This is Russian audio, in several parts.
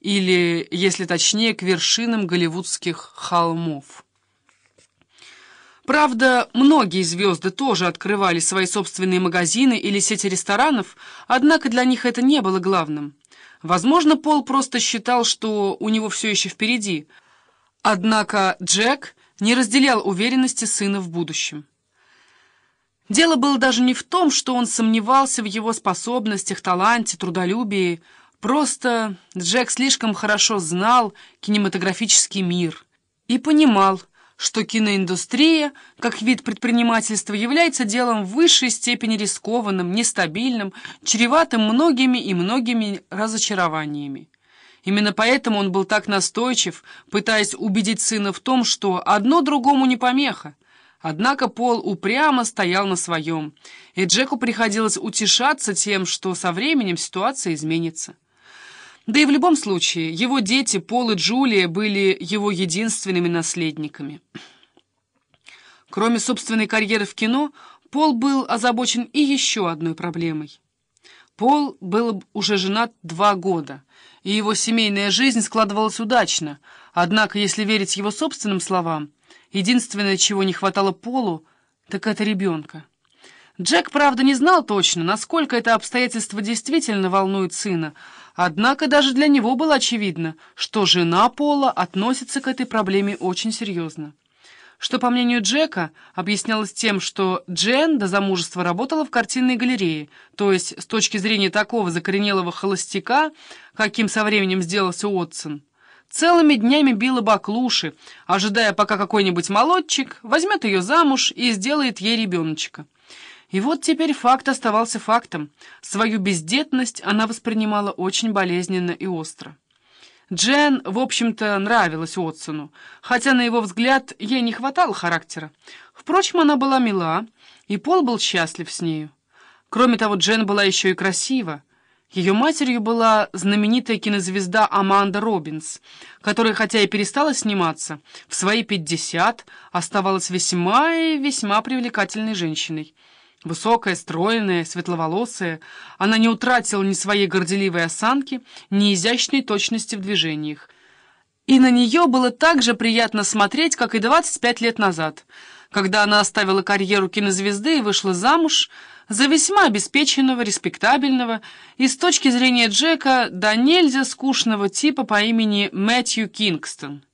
или, если точнее, к вершинам голливудских холмов. Правда, многие звезды тоже открывали свои собственные магазины или сети ресторанов, однако для них это не было главным. Возможно, Пол просто считал, что у него все еще впереди. Однако Джек не разделял уверенности сына в будущем. Дело было даже не в том, что он сомневался в его способностях, таланте, трудолюбии. Просто Джек слишком хорошо знал кинематографический мир и понимал, что киноиндустрия, как вид предпринимательства, является делом в высшей степени рискованным, нестабильным, чреватым многими и многими разочарованиями. Именно поэтому он был так настойчив, пытаясь убедить сына в том, что одно другому не помеха. Однако Пол упрямо стоял на своем, и Джеку приходилось утешаться тем, что со временем ситуация изменится. Да и в любом случае, его дети, Пол и Джулия, были его единственными наследниками. Кроме собственной карьеры в кино, Пол был озабочен и еще одной проблемой. Пол был уже женат два года, и его семейная жизнь складывалась удачно, однако, если верить его собственным словам, единственное, чего не хватало Полу, так это ребенка. Джек, правда, не знал точно, насколько это обстоятельство действительно волнует сына, однако даже для него было очевидно, что жена Пола относится к этой проблеме очень серьезно. Что, по мнению Джека, объяснялось тем, что Джен до замужества работала в картинной галерее, то есть с точки зрения такого закоренелого холостяка, каким со временем сделался Отсон, целыми днями била баклуши, ожидая, пока какой-нибудь молодчик возьмет ее замуж и сделает ей ребеночка. И вот теперь факт оставался фактом. Свою бездетность она воспринимала очень болезненно и остро. Джен, в общем-то, нравилась Отсону, хотя, на его взгляд, ей не хватало характера. Впрочем, она была мила, и Пол был счастлив с нею. Кроме того, Джен была еще и красива. Ее матерью была знаменитая кинозвезда Аманда Робинс, которая, хотя и перестала сниматься, в свои пятьдесят оставалась весьма и весьма привлекательной женщиной. Высокая, стройная, светловолосая, она не утратила ни своей горделивой осанки, ни изящной точности в движениях. И на нее было так же приятно смотреть, как и 25 лет назад, когда она оставила карьеру кинозвезды и вышла замуж за весьма обеспеченного, респектабельного и, с точки зрения Джека, да нельзя скучного типа по имени Мэтью Кингстон.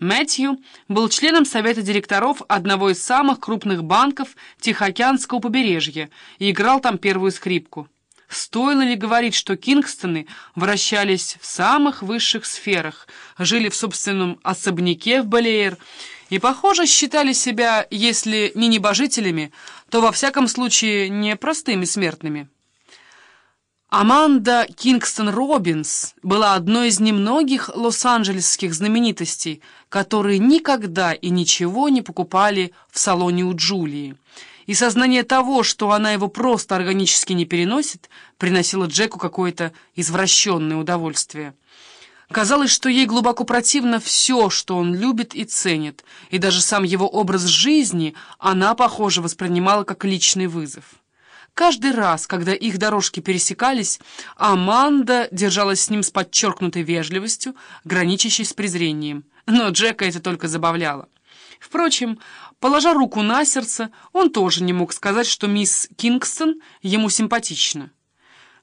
Мэтью был членом совета директоров одного из самых крупных банков Тихоокеанского побережья и играл там первую скрипку. Стоило ли говорить, что Кингстоны вращались в самых высших сферах, жили в собственном особняке в Балеер и, похоже, считали себя, если не небожителями, то, во всяком случае, не простыми смертными. Аманда Кингстон Робинс была одной из немногих лос-анджелесских знаменитостей, которые никогда и ничего не покупали в салоне у Джулии. И сознание того, что она его просто органически не переносит, приносило Джеку какое-то извращенное удовольствие. Казалось, что ей глубоко противно все, что он любит и ценит, и даже сам его образ жизни она, похоже, воспринимала как личный вызов. Каждый раз, когда их дорожки пересекались, Аманда держалась с ним с подчеркнутой вежливостью, граничащей с презрением. Но Джека это только забавляло. Впрочем, положа руку на сердце, он тоже не мог сказать, что мисс Кингстон ему симпатична.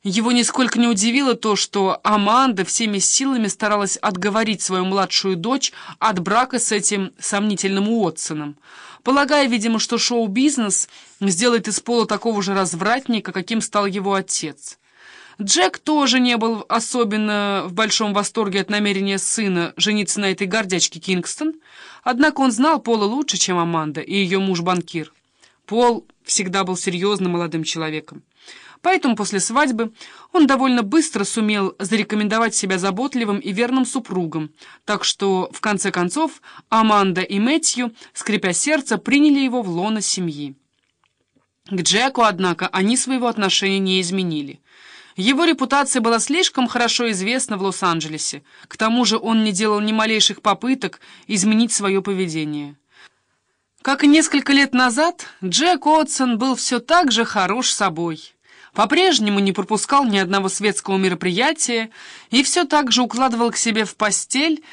Его нисколько не удивило то, что Аманда всеми силами старалась отговорить свою младшую дочь от брака с этим сомнительным Уотсоном, полагая, видимо, что шоу-бизнес сделает из Пола такого же развратника, каким стал его отец. Джек тоже не был особенно в большом восторге от намерения сына жениться на этой гордячке Кингстон, однако он знал Пола лучше, чем Аманда и ее муж-банкир. Пол всегда был серьезным молодым человеком. Поэтому после свадьбы он довольно быстро сумел зарекомендовать себя заботливым и верным супругом, так что, в конце концов, Аманда и Мэтью, скрипя сердце, приняли его в лоно семьи. К Джеку, однако, они своего отношения не изменили. Его репутация была слишком хорошо известна в Лос-Анджелесе, к тому же он не делал ни малейших попыток изменить свое поведение. Как и несколько лет назад, Джек Отсон был все так же хорош собой. по-прежнему не пропускал ни одного светского мероприятия и все так же укладывал к себе в постель